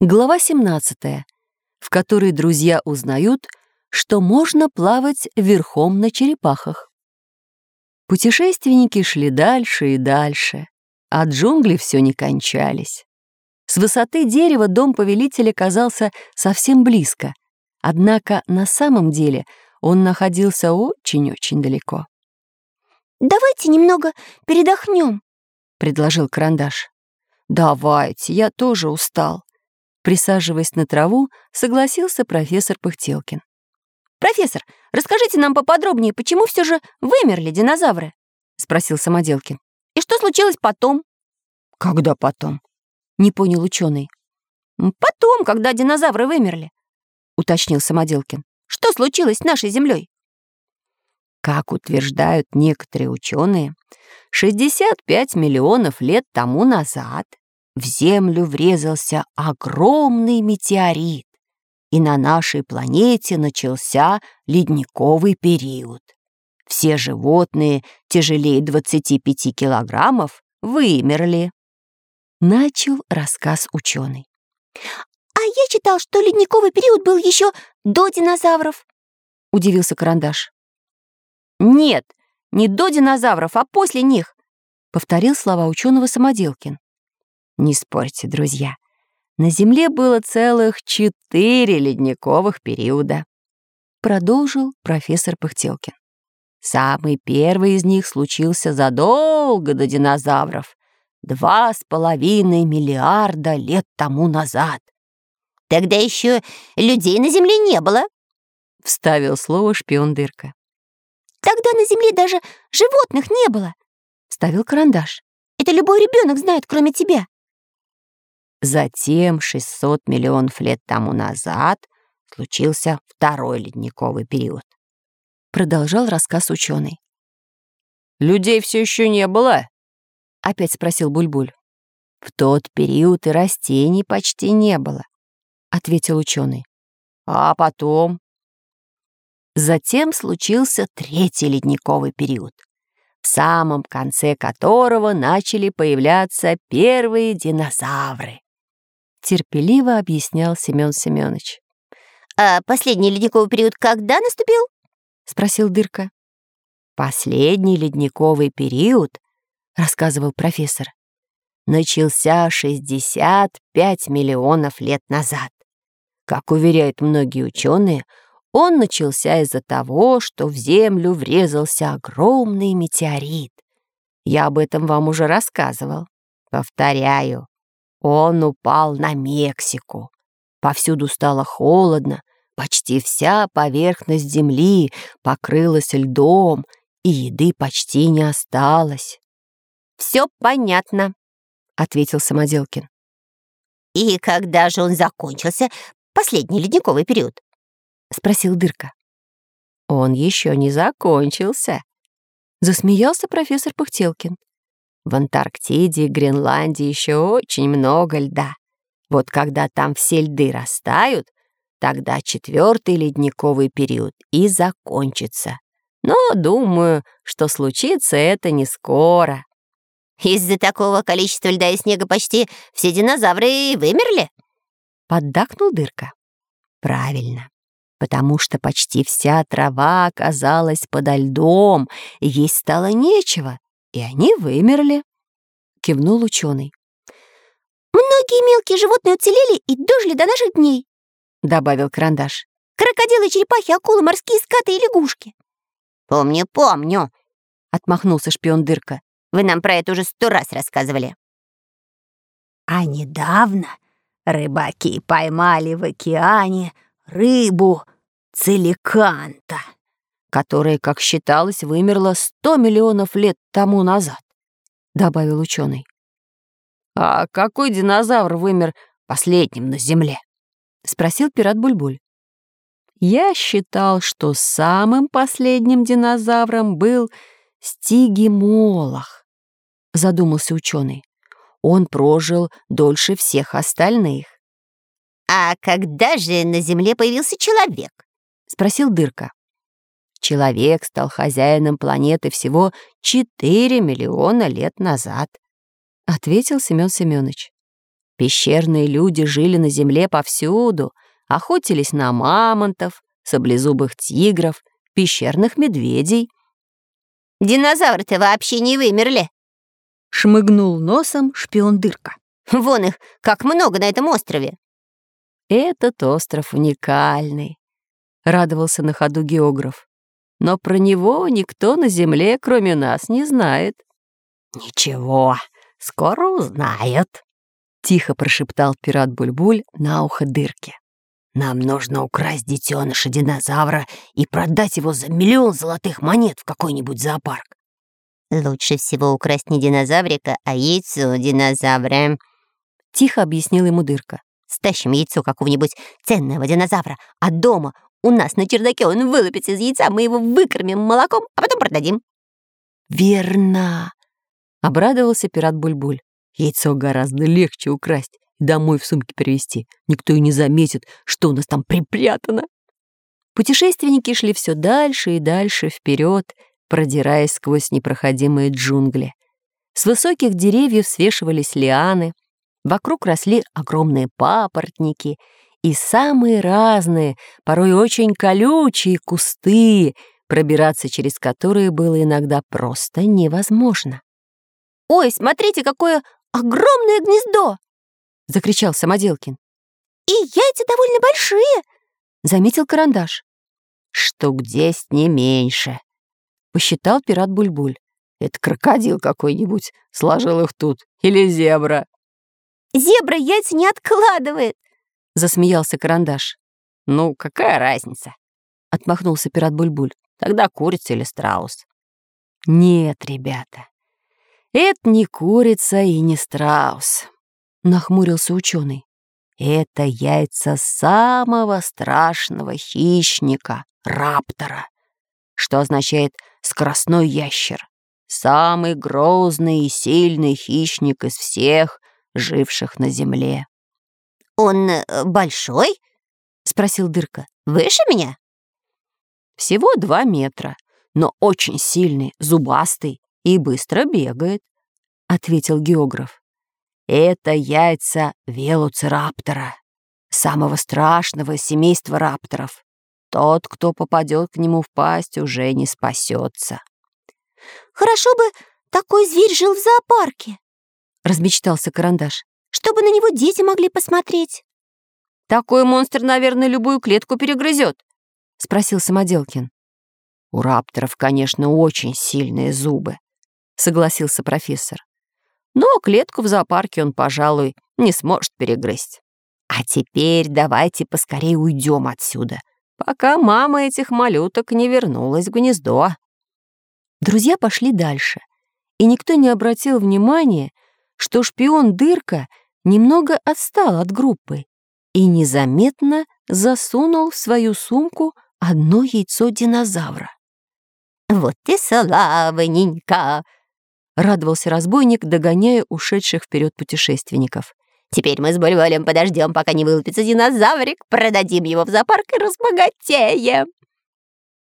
Глава 17, в которой друзья узнают, что можно плавать верхом на черепахах. Путешественники шли дальше и дальше, а джунгли все не кончались. С высоты дерева дом повелителя казался совсем близко, однако на самом деле он находился очень-очень далеко. «Давайте немного передохнем», — предложил карандаш. «Давайте, я тоже устал», Присаживаясь на траву, согласился профессор Пыхтелкин. «Профессор, расскажите нам поподробнее, почему все же вымерли динозавры?» — спросил Самоделкин. «И что случилось потом?» «Когда потом?» — не понял ученый. «Потом, когда динозавры вымерли», — уточнил Самоделкин. «Что случилось с нашей Землей?» Как утверждают некоторые ученые, 65 миллионов лет тому назад в Землю врезался огромный метеорит, и на нашей планете начался ледниковый период. Все животные тяжелее 25 килограммов вымерли. Начал рассказ ученый. «А я читал, что ледниковый период был еще до динозавров», — удивился Карандаш. «Нет, не до динозавров, а после них», — повторил слова ученого Самоделкин. Не спорьте, друзья. На Земле было целых четыре ледниковых периода. Продолжил профессор Пыхтелкин. Самый первый из них случился задолго до динозавров. Два с половиной миллиарда лет тому назад. «Тогда еще людей на Земле не было», — вставил слово шпион Дырка. «Тогда на Земле даже животных не было», — вставил карандаш. «Это любой ребенок знает, кроме тебя». Затем, 600 миллионов лет тому назад, случился второй ледниковый период. Продолжал рассказ ученый. «Людей все еще не было?» — опять спросил Бульбуль. «В тот период и растений почти не было», — ответил ученый. «А потом?» Затем случился третий ледниковый период, в самом конце которого начали появляться первые динозавры терпеливо объяснял Семен Семенович. «А последний ледниковый период когда наступил?» — спросил Дырка. «Последний ледниковый период, — рассказывал профессор, — начался 65 миллионов лет назад. Как уверяют многие ученые, он начался из-за того, что в Землю врезался огромный метеорит. Я об этом вам уже рассказывал. Повторяю, он упал на Мексику. Повсюду стало холодно, почти вся поверхность земли покрылась льдом, и еды почти не осталось. «Все понятно», — ответил Самоделкин. «И когда же он закончился, последний ледниковый период?» — спросил Дырка. «Он еще не закончился», — засмеялся профессор Пыхтелкин. В Антарктиде и Гренландии еще очень много льда. Вот когда там все льды растают, тогда четвертый ледниковый период и закончится. Но думаю, что случится это не скоро. Из-за такого количества льда и снега почти все динозавры вымерли? Поддакнул дырка. Правильно. Потому что почти вся трава оказалась подо льдом, и есть стало нечего, и они вымерли», — кивнул ученый. «Многие мелкие животные уцелели и дожили до наших дней», — добавил карандаш. «Крокодилы, черепахи, акулы, морские скаты и лягушки». «Помню, помню», — отмахнулся шпион Дырка. «Вы нам про это уже сто раз рассказывали». А недавно рыбаки поймали в океане рыбу целиканта которая, как считалось, вымерла сто миллионов лет тому назад», — добавил ученый. «А какой динозавр вымер последним на Земле?» — спросил пират Бульбуль. «Я считал, что самым последним динозавром был Стигимолох», — задумался ученый. «Он прожил дольше всех остальных». «А когда же на Земле появился человек?» — спросил Дырка. Человек стал хозяином планеты всего 4 миллиона лет назад, ответил Семен Семенович. Пещерные люди жили на земле повсюду, охотились на мамонтов, саблезубых тигров, пещерных медведей. «Динозавры-то вообще не вымерли!» Шмыгнул носом шпион Дырка. «Вон их, как много на этом острове!» «Этот остров уникальный», — радовался на ходу географ. «Но про него никто на Земле, кроме нас, не знает». «Ничего, скоро узнают», — тихо прошептал пират Бульбуль на ухо дырки. «Нам нужно украсть детеныша динозавра и продать его за миллион золотых монет в какой-нибудь зоопарк». «Лучше всего украсть не динозаврика, а яйцо динозавра», — тихо объяснил ему дырка. «Стащим яйцо какого-нибудь ценного динозавра, а дома у нас на чердаке он вылупится из яйца, мы его выкормим молоком, а потом продадим». «Верно!» — обрадовался пират Бульбуль. Яйцо гораздо легче украсть и домой в сумке перевезти. Никто и не заметит, что у нас там припрятано. Путешественники шли все дальше и дальше вперед, продираясь сквозь непроходимые джунгли. С высоких деревьев свешивались лианы, вокруг росли огромные папоротники и самые разные, порой очень колючие кусты, пробираться через которые было иногда просто невозможно. «Ой, смотрите, какое огромное гнездо!» — закричал Самоделкин. «И яйца довольно большие!» — заметил Карандаш. «Штук десять не меньше», — посчитал пират Бульбуль. «Это крокодил какой-нибудь сложил их тут, или зебра». «Зебра яйца не откладывает!» — засмеялся Карандаш. «Ну, какая разница?» — отмахнулся пират Бульбуль. «Тогда курица или страус». «Нет, ребята, «Это не курица и не страус», — нахмурился ученый. «Это яйца самого страшного хищника, раптора, что означает «скоростной ящер», самый грозный и сильный хищник из всех, живших на Земле. «Он э, большой?» — спросил Дырка. «Выше меня?» «Всего два метра, но очень сильный, зубастый и быстро бегает», — ответил географ. «Это яйца велоцираптора, самого страшного семейства рапторов. Тот, кто попадет к нему в пасть, уже не спасется». «Хорошо бы такой зверь жил в зоопарке», — размечтался Карандаш, «чтобы на него дети могли посмотреть». «Такой монстр, наверное, любую клетку перегрызет», — спросил Самоделкин. У рапторов, конечно, очень сильные зубы, согласился профессор. Но клетку в зоопарке он, пожалуй, не сможет перегрызть. А теперь давайте поскорее уйдем отсюда, пока мама этих малюток не вернулась в гнездо. Друзья пошли дальше, и никто не обратил внимания, что шпион Дырка немного отстал от группы и незаметно засунул в свою сумку одно яйцо динозавра. «Вот ты славненько!» радовался разбойник, догоняя ушедших вперед путешественников. «Теперь мы с Бульволем подождем, пока не вылупится динозаврик, продадим его в зоопарк и разбогатеем!»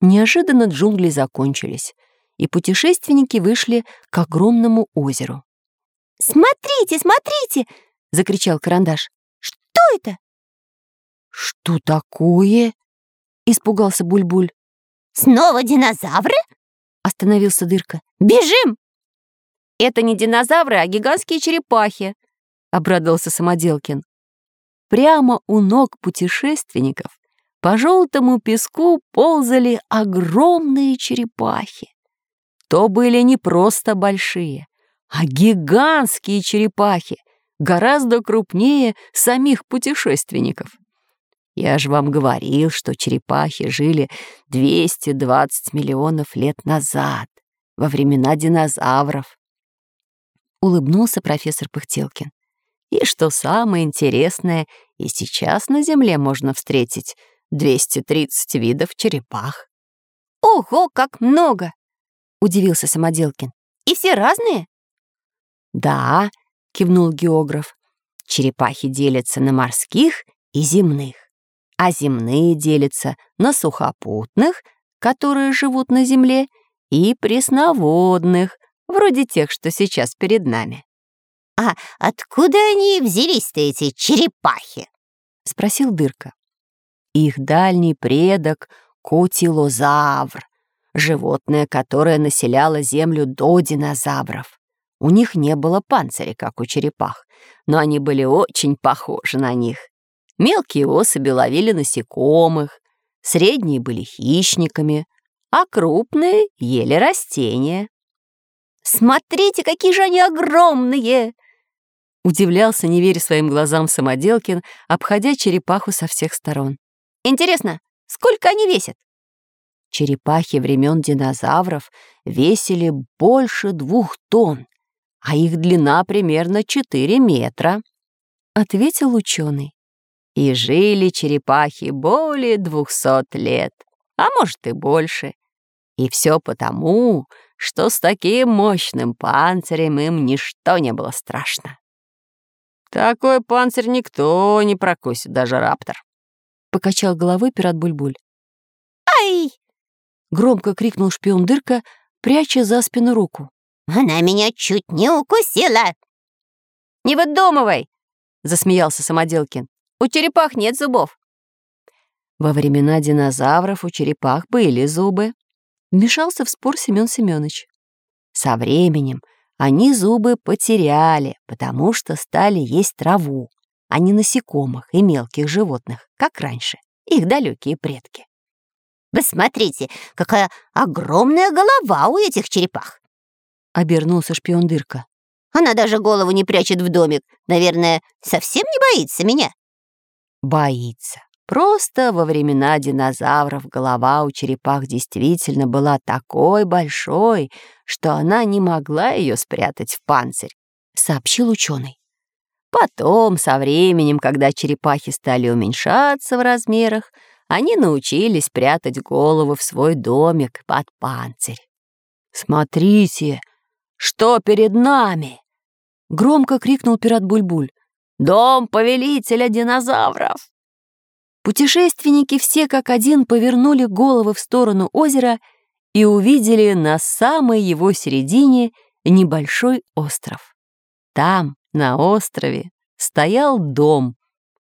Неожиданно джунгли закончились, и путешественники вышли к огромному озеру. «Смотрите, смотрите!» — закричал Карандаш. «Что это?» «Что такое?» — испугался Бульбуль. «Снова динозавры?» — остановился Дырка. «Бежим!» «Это не динозавры, а гигантские черепахи», — обрадовался Самоделкин. Прямо у ног путешественников по желтому песку ползали огромные черепахи. То были не просто большие, а гигантские черепахи, гораздо крупнее самих путешественников. Я же вам говорил, что черепахи жили 220 миллионов лет назад, во времена динозавров улыбнулся профессор Пыхтелкин. И что самое интересное, и сейчас на Земле можно встретить 230 видов черепах. «Ого, как много!» — удивился Самоделкин. «И все разные?» «Да», — кивнул географ, «черепахи делятся на морских и земных, а земные делятся на сухопутных, которые живут на Земле, и пресноводных, вроде тех, что сейчас перед нами. А откуда они взялись-то, эти черепахи? Спросил Дырка. Их дальний предок — котилозавр, животное, которое населяло Землю до динозавров. У них не было панциря, как у черепах, но они были очень похожи на них. Мелкие особи ловили насекомых, средние были хищниками, а крупные ели растения. «Смотрите, какие же они огромные!» Удивлялся, не веря своим глазам Самоделкин, обходя черепаху со всех сторон. «Интересно, сколько они весят?» Черепахи времен динозавров весили больше двух тонн, а их длина примерно 4 метра, — ответил ученый. И жили черепахи более двухсот лет, а может и больше. И все потому, что с таким мощным панцирем им ничто не было страшно. «Такой панцирь никто не прокусит, даже раптор», — покачал головой пират Бульбуль. «Ай!» — громко крикнул шпион Дырка, пряча за спину руку. «Она меня чуть не укусила!» «Не выдумывай!» — засмеялся Самоделкин. У черепах нет зубов. Во времена динозавров у черепах были зубы. Вмешался в спор Семен Семенович. Со временем они зубы потеряли, потому что стали есть траву, а не насекомых и мелких животных, как раньше, их далекие предки. «Вы смотрите, какая огромная голова у этих черепах!» — обернулся шпион Дырка. «Она даже голову не прячет в домик. Наверное, совсем не боится меня?» боится. Просто во времена динозавров голова у черепах действительно была такой большой, что она не могла ее спрятать в панцирь, сообщил ученый. Потом, со временем, когда черепахи стали уменьшаться в размерах, они научились прятать голову в свой домик под панцирь. «Смотрите, что перед нами!» — громко крикнул пират Бульбуль. Дом повелителя динозавров!» Путешественники все как один повернули головы в сторону озера и увидели на самой его середине небольшой остров. Там, на острове, стоял дом,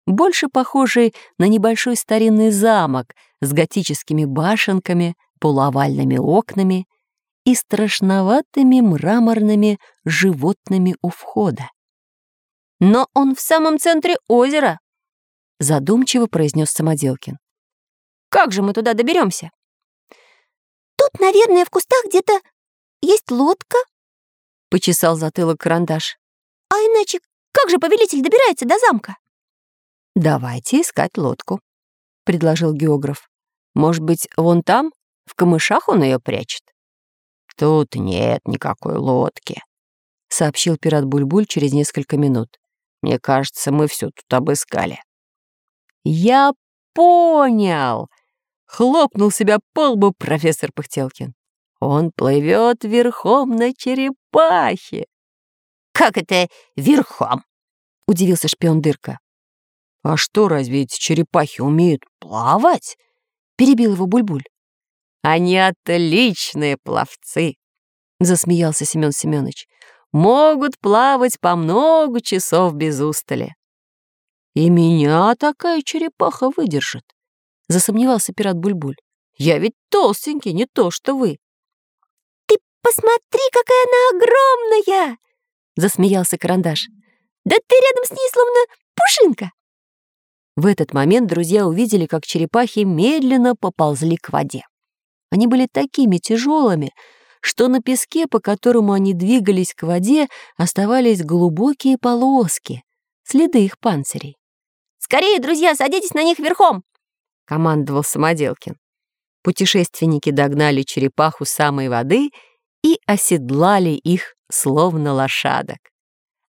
больше похожий на небольшой старинный замок с готическими башенками, полуовальными окнами и страшноватыми мраморными животными у входа. Но он в самом центре озера, задумчиво произнес Самоделкин. Как же мы туда доберемся? Тут, наверное, в кустах где-то есть лодка, почесал затылок карандаш. А иначе как же повелитель добирается до замка? Давайте искать лодку, предложил географ. Может быть, вон там, в камышах он ее прячет? Тут нет никакой лодки, сообщил пират Бульбуль через несколько минут. Мне кажется, мы все тут обыскали». «Я понял!» — хлопнул себя по лбу профессор Пыхтелкин. «Он плывет верхом на черепахе». «Как это верхом?» — удивился шпион Дырка. «А что, разве эти черепахи умеют плавать?» — перебил его Бульбуль. «Они отличные пловцы!» — засмеялся Семен Семенович могут плавать по много часов без устали. И меня такая черепаха выдержит, засомневался пират Бульбуль. Я ведь толстенький, не то что вы. Ты посмотри, какая она огромная! засмеялся карандаш. Да ты рядом с ней словно пушинка. В этот момент друзья увидели, как черепахи медленно поползли к воде. Они были такими тяжелыми, что на песке, по которому они двигались к воде, оставались глубокие полоски, следы их панцирей. «Скорее, друзья, садитесь на них верхом!» — командовал Самоделкин. Путешественники догнали черепаху самой воды и оседлали их, словно лошадок.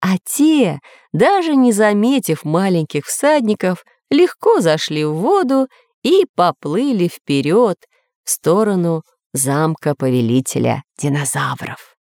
А те, даже не заметив маленьких всадников, легко зашли в воду и поплыли вперед в сторону замка повелителя динозавров.